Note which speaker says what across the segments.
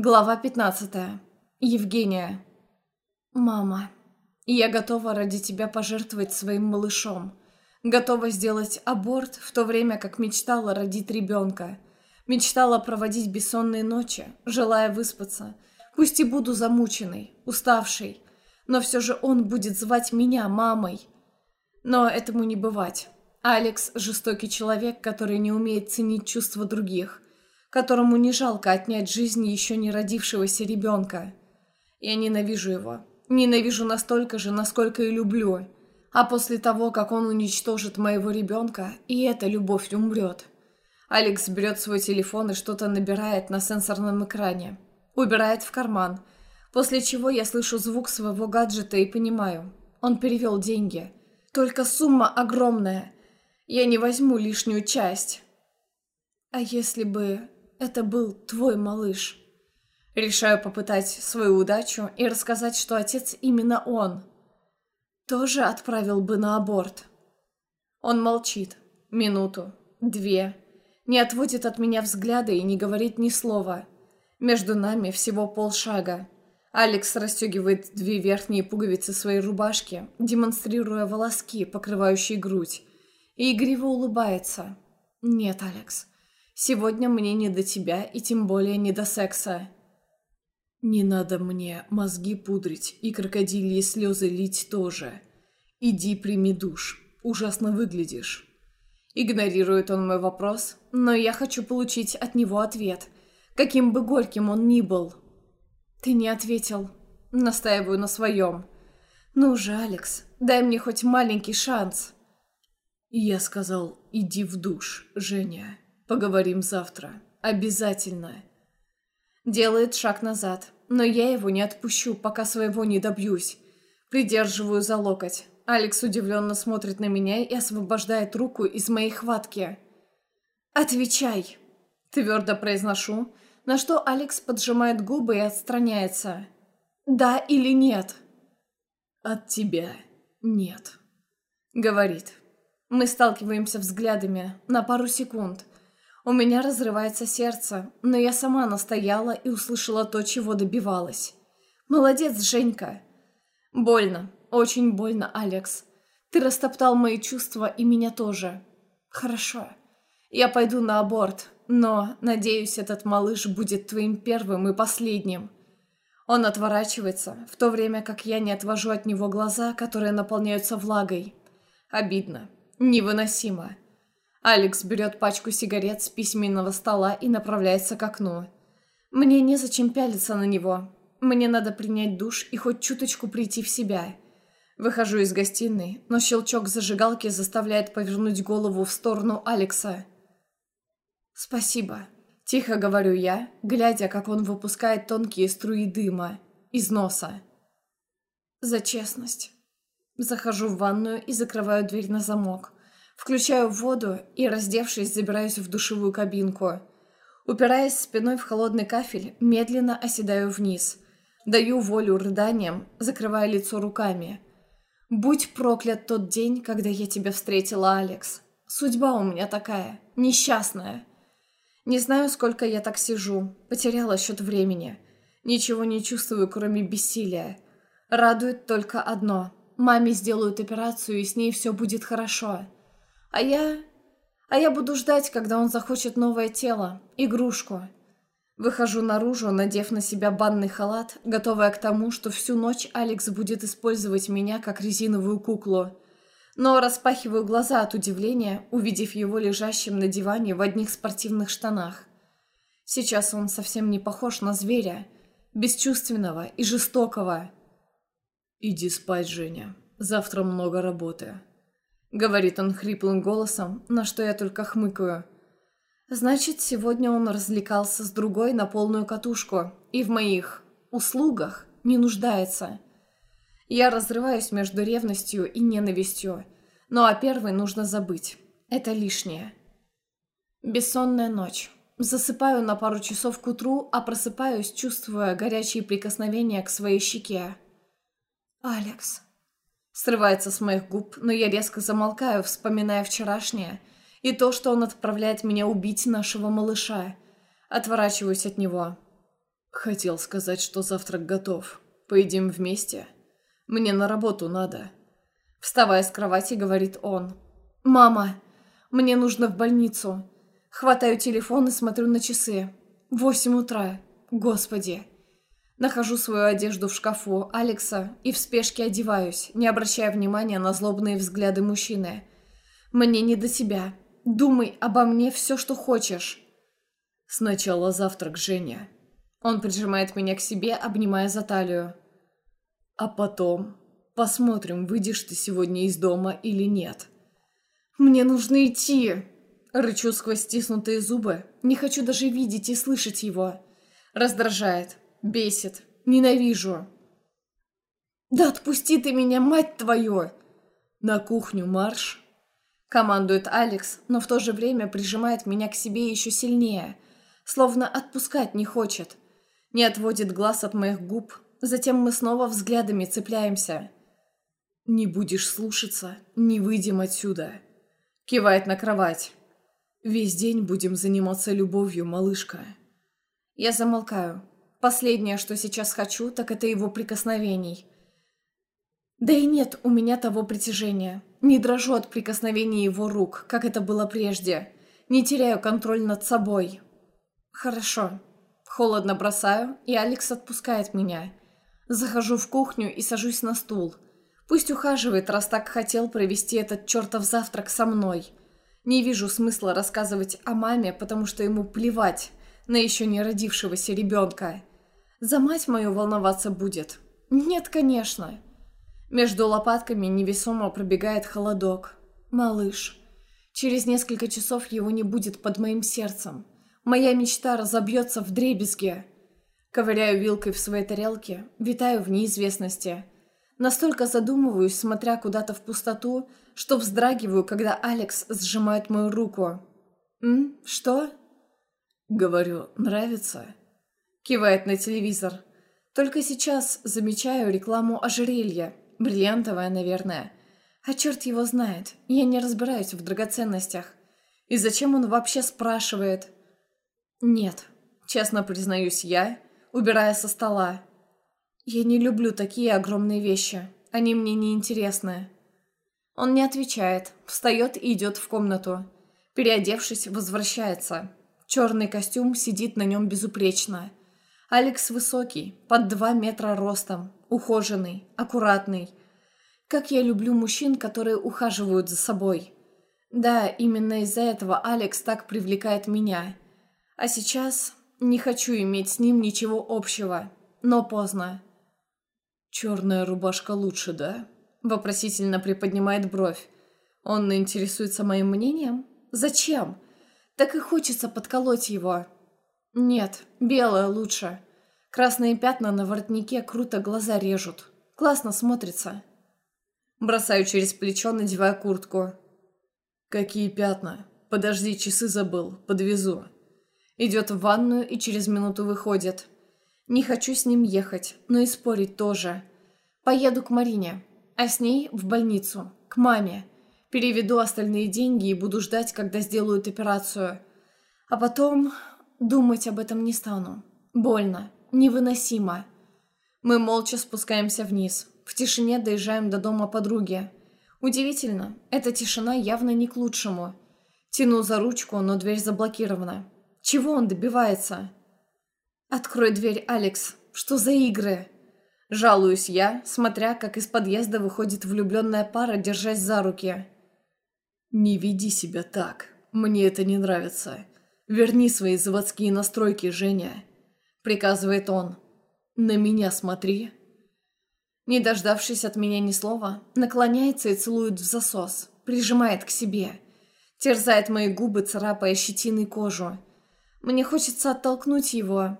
Speaker 1: Глава 15. Евгения. «Мама, я готова ради тебя пожертвовать своим малышом. Готова сделать аборт, в то время как мечтала родить ребенка. Мечтала проводить бессонные ночи, желая выспаться. Пусть и буду замученной, уставшей, но все же он будет звать меня мамой. Но этому не бывать. Алекс – жестокий человек, который не умеет ценить чувства других – которому не жалко отнять жизнь еще не родившегося ребенка. Я ненавижу его. Ненавижу настолько же, насколько и люблю. А после того, как он уничтожит моего ребенка, и эта любовь умрет. Алекс берет свой телефон и что-то набирает на сенсорном экране. Убирает в карман. После чего я слышу звук своего гаджета и понимаю. Он перевел деньги. Только сумма огромная. Я не возьму лишнюю часть. А если бы это был твой малыш. Решаю попытать свою удачу и рассказать, что отец именно он. Тоже отправил бы на аборт. Он молчит. Минуту. Две. Не отводит от меня взгляда и не говорит ни слова. Между нами всего полшага. Алекс расстегивает две верхние пуговицы своей рубашки, демонстрируя волоски, покрывающие грудь, и игриво улыбается. «Нет, Алекс, Сегодня мне не до тебя и тем более не до секса.
Speaker 2: Не надо мне мозги пудрить и крокодильи слезы лить тоже. Иди прими душ. Ужасно выглядишь.
Speaker 1: Игнорирует он мой вопрос, но я хочу получить от него ответ, каким бы горьким он ни был. Ты не ответил. Настаиваю на своем. Ну же, Алекс, дай мне хоть маленький шанс.
Speaker 2: Я сказал, иди в душ, Женя. Поговорим завтра. Обязательно.
Speaker 1: Делает шаг назад, но я его не отпущу, пока своего не добьюсь. Придерживаю за локоть. Алекс удивленно смотрит на меня и освобождает руку из моей хватки. «Отвечай!» Твердо произношу, на что Алекс поджимает губы и отстраняется. «Да или нет?»
Speaker 2: «От тебя нет», —
Speaker 1: говорит. Мы сталкиваемся взглядами на пару секунд — у меня разрывается сердце, но я сама настояла и услышала то, чего добивалась. Молодец, Женька. Больно, очень больно, Алекс. Ты растоптал мои чувства и меня тоже. Хорошо. Я пойду на аборт, но, надеюсь, этот малыш будет твоим первым и последним. Он отворачивается, в то время как я не отвожу от него глаза, которые наполняются влагой. Обидно. Невыносимо. Алекс берет пачку сигарет с письменного стола и направляется к окну. Мне незачем пялиться на него. Мне надо принять душ и хоть чуточку прийти в себя. Выхожу из гостиной, но щелчок зажигалки заставляет повернуть голову в сторону Алекса. «Спасибо», – тихо говорю я, глядя, как он выпускает тонкие струи дыма из носа. «За честность». Захожу в ванную и закрываю дверь на замок. Включаю воду и, раздевшись, забираюсь в душевую кабинку. Упираясь спиной в холодный кафель, медленно оседаю вниз. Даю волю рыданиям, закрывая лицо руками. «Будь проклят тот день, когда я тебя встретила, Алекс. Судьба у меня такая, несчастная. Не знаю, сколько я так сижу, потеряла счет времени. Ничего не чувствую, кроме бессилия. Радует только одно. Маме сделают операцию, и с ней все будет хорошо». А я... А я буду ждать, когда он захочет новое тело, игрушку. Выхожу наружу, надев на себя банный халат, готовая к тому, что всю ночь Алекс будет использовать меня как резиновую куклу. Но распахиваю глаза от удивления, увидев его лежащим на диване в одних спортивных штанах. Сейчас он совсем не похож на зверя, бесчувственного и жестокого.
Speaker 2: «Иди спать, Женя. Завтра много работы», —
Speaker 1: говорит он хриплым голосом, на что я только хмыкаю. «Значит, сегодня он развлекался с другой на полную катушку и в моих услугах не нуждается. Я разрываюсь между ревностью и ненавистью, но о первой нужно забыть. Это лишнее. Бессонная ночь. Засыпаю на пару часов к утру, а просыпаюсь, чувствуя горячие прикосновения к своей щеке. «Алекс», Срывается с моих губ, но я резко замолкаю, вспоминая вчерашнее и то, что он отправляет меня убить нашего малыша. Отворачиваюсь от него.
Speaker 2: Хотел сказать, что завтрак готов. Поедим вместе. Мне на работу надо.
Speaker 1: Вставая с кровати, говорит он. «Мама, мне нужно в больницу». Хватаю телефон и смотрю на часы. Восемь утра. Господи. Нахожу свою одежду в шкафу Алекса и в спешке одеваюсь, не обращая внимания на злобные взгляды мужчины. Мне не до тебя. Думай обо мне все, что хочешь.
Speaker 2: Сначала завтрак, Женя.
Speaker 1: Он прижимает меня к себе, обнимая за талию.
Speaker 2: А потом посмотрим, выйдешь ты сегодня из дома или нет.
Speaker 1: Мне нужно идти. Рычу сквозь стиснутые зубы. Не хочу даже видеть и слышать его. Раздражает. Бесит. Ненавижу. «Да отпусти ты меня, мать твою!»
Speaker 2: «На кухню марш!»
Speaker 1: Командует Алекс, но в то же время прижимает меня к себе еще сильнее, словно отпускать не хочет. Не отводит глаз от моих губ, затем мы снова взглядами цепляемся.
Speaker 2: «Не будешь слушаться, не выйдем отсюда!»
Speaker 1: Кивает на кровать.
Speaker 2: «Весь день будем заниматься любовью, малышка!»
Speaker 1: Я замолкаю. Последнее, что сейчас хочу, так это его прикосновений. Да и нет у меня того притяжения. Не дрожу от прикосновений его рук, как это было прежде. Не теряю контроль над собой. Хорошо. Холодно бросаю, и Алекс отпускает меня. Захожу в кухню и сажусь на стул. Пусть ухаживает, раз так хотел провести этот чертов завтрак со мной. Не вижу смысла рассказывать о маме, потому что ему плевать на еще не родившегося ребенка. За мать мою волноваться будет? Нет, конечно. Между лопатками невесомо пробегает холодок. Малыш. Через несколько часов его не будет под моим сердцем. Моя мечта разобьется в дребезге. Ковыряю вилкой в своей тарелке, витаю в неизвестности. Настолько задумываюсь, смотря куда-то в пустоту, что вздрагиваю, когда Алекс сжимает мою руку. «М? Что?»
Speaker 2: «Говорю, нравится?»
Speaker 1: Кивает на телевизор. Только сейчас замечаю рекламу ожерелья. Бриллиантовая, наверное. А черт его знает. Я не разбираюсь в драгоценностях. И зачем он вообще спрашивает? Нет, честно признаюсь я, убирая со стола. Я не люблю такие огромные вещи. Они мне не интересны. Он не отвечает, встает и идет в комнату. Переодевшись, возвращается. Черный костюм сидит на нем безупречно. Алекс высокий, под два метра ростом, ухоженный, аккуратный. Как я люблю мужчин, которые ухаживают за собой. Да, именно из-за этого Алекс так привлекает меня. А сейчас не хочу иметь с ним ничего общего. Но поздно.
Speaker 2: «Черная рубашка лучше, да?»
Speaker 1: Вопросительно приподнимает бровь. Он интересуется моим мнением? Зачем? Так и хочется подколоть его. Нет, белое лучше. Красные пятна на воротнике круто глаза режут. Классно смотрится. Бросаю через плечо, надевая куртку.
Speaker 2: «Какие пятна? Подожди, часы забыл. Подвезу».
Speaker 1: Идет в ванную и через минуту выходит. Не хочу с ним ехать, но и спорить тоже. Поеду к Марине, а с ней в больницу, к маме. Переведу остальные деньги и буду ждать, когда сделают операцию. А потом Думать об этом не стану. Больно. Невыносимо. Мы молча спускаемся вниз. В тишине доезжаем до дома подруги. Удивительно, эта тишина явно не к лучшему. Тяну за ручку, но дверь заблокирована. Чего он добивается? «Открой дверь, Алекс. Что за игры?» Жалуюсь я, смотря, как из подъезда выходит влюбленная пара, держась за руки.
Speaker 2: «Не веди себя так. Мне это не нравится. «Верни свои заводские настройки, Женя», — приказывает он. «На меня смотри».
Speaker 1: Не дождавшись от меня ни слова, наклоняется и целует в засос, прижимает к себе. Терзает мои губы, царапая щетиной кожу. Мне хочется оттолкнуть его.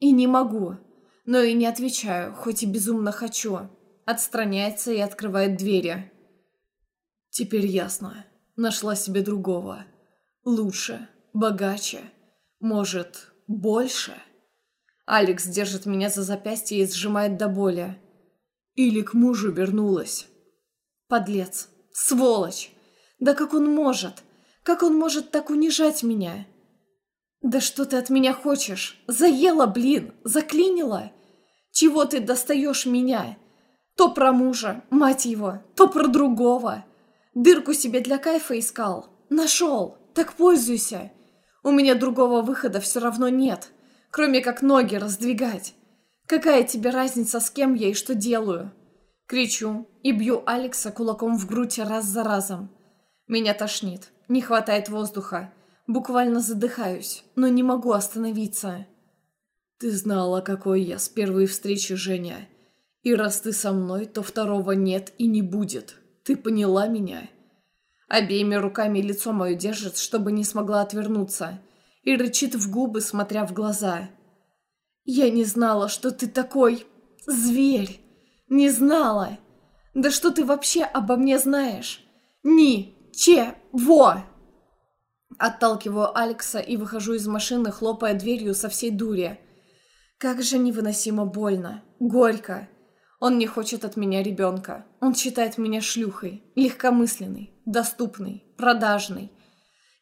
Speaker 1: И не могу. Но и не отвечаю, хоть и безумно хочу. Отстраняется и открывает двери.
Speaker 2: Теперь ясно. Нашла себе другого. Лучше богаче, может, больше.
Speaker 1: Алекс держит меня за запястье и сжимает до боли.
Speaker 2: Или к мужу вернулась.
Speaker 1: Подлец. Сволочь. Да как он может? Как он может так унижать меня? «Да что ты от меня хочешь? Заела, блин! Заклинила! Чего ты достаешь меня? То про мужа, мать его, то про другого. Дырку себе для кайфа искал. Нашел. Так пользуйся. У меня другого выхода все равно нет, кроме как ноги раздвигать. Какая тебе разница, с кем я и что делаю?» Кричу и бью Алекса кулаком в грудь раз за разом. Меня тошнит, не хватает воздуха. Буквально задыхаюсь, но не могу остановиться.
Speaker 2: «Ты знала, какой я с первой встречи, Женя. И раз ты со мной, то второго нет и не будет. Ты поняла меня?»
Speaker 1: Обеими руками лицо мое держит, чтобы не смогла отвернуться, и рычит в губы, смотря в глаза. «Я не знала, что ты такой... зверь! Не знала! Да что ты вообще обо мне знаешь? Ни... че... во!» Отталкиваю Алекса и выхожу из машины, хлопая дверью со всей дури. Как же невыносимо больно, горько. Он не хочет от меня ребенка. Он считает меня шлюхой, легкомысленной, доступной, продажной.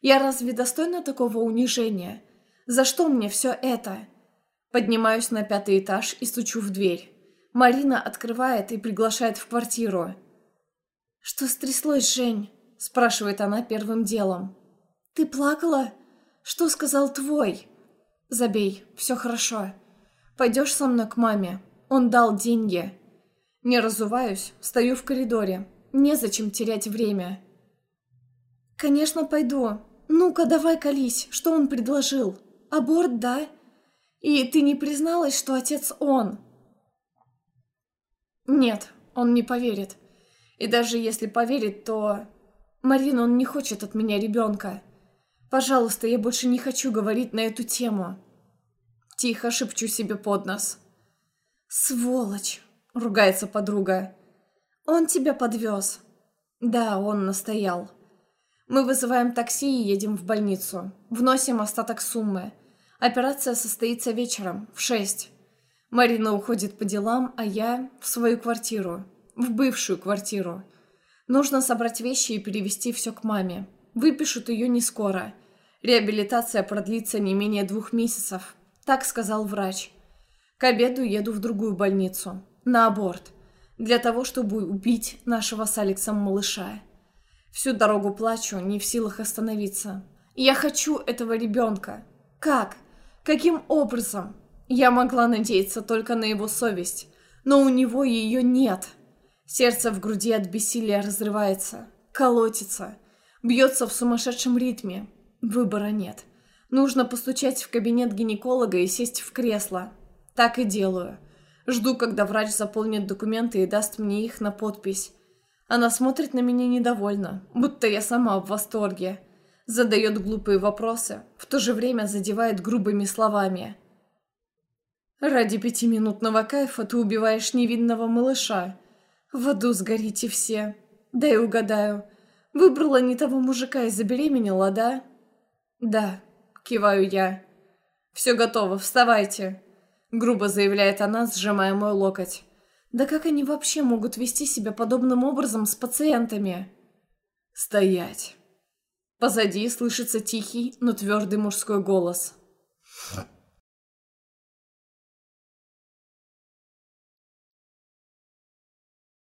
Speaker 1: Я разве достойна такого унижения? За что мне все это? Поднимаюсь на пятый этаж и стучу в дверь. Марина открывает и приглашает в квартиру. «Что стряслось, Жень?» – спрашивает она первым делом. «Ты плакала? Что сказал твой?» «Забей, все хорошо. Пойдешь со мной к маме? Он дал деньги». Не разуваюсь, стою в коридоре. Незачем терять время. «Конечно, пойду. Ну-ка, давай колись. Что он предложил? Аборт, да? И ты не призналась, что отец он?» «Нет, он не поверит. И даже если поверит, то... Марина, он не хочет от меня ребенка. Пожалуйста, я больше не хочу говорить на эту тему. Тихо шепчу себе под нос. «Сволочь!» — ругается подруга. «Он тебя подвез». «Да, он настоял». Мы вызываем такси и едем в больницу. Вносим остаток суммы. Операция состоится вечером, в шесть. Марина уходит по делам, а я в свою квартиру. В бывшую квартиру. Нужно собрать вещи и перевести все к маме. Выпишут ее не скоро. Реабилитация продлится не менее двух месяцев, так сказал врач. К обеду еду в другую больницу, на аборт, для того, чтобы убить нашего с Алексом малыша. Всю дорогу плачу, не в силах остановиться. Я хочу этого ребенка. Как? Каким образом? Я могла надеяться только на его совесть, но у него ее нет. Сердце в груди от бессилия разрывается, колотится, бьется в сумасшедшем ритме, Выбора нет. Нужно постучать в кабинет гинеколога и сесть в кресло. Так и делаю. Жду, когда врач заполнит документы и даст мне их на подпись. Она смотрит на меня недовольно, будто я сама в восторге. Задает глупые вопросы, в то же время задевает грубыми словами. «Ради пятиминутного кайфа ты убиваешь невинного малыша. В аду сгорите все. Дай угадаю. Выбрала не того мужика и забеременела, да?» «Да», — киваю я. «Все готово, вставайте», — грубо заявляет она, сжимая мой локоть. «Да как они вообще могут вести себя подобным образом с пациентами?» «Стоять!» Позади слышится тихий, но твердый мужской голос.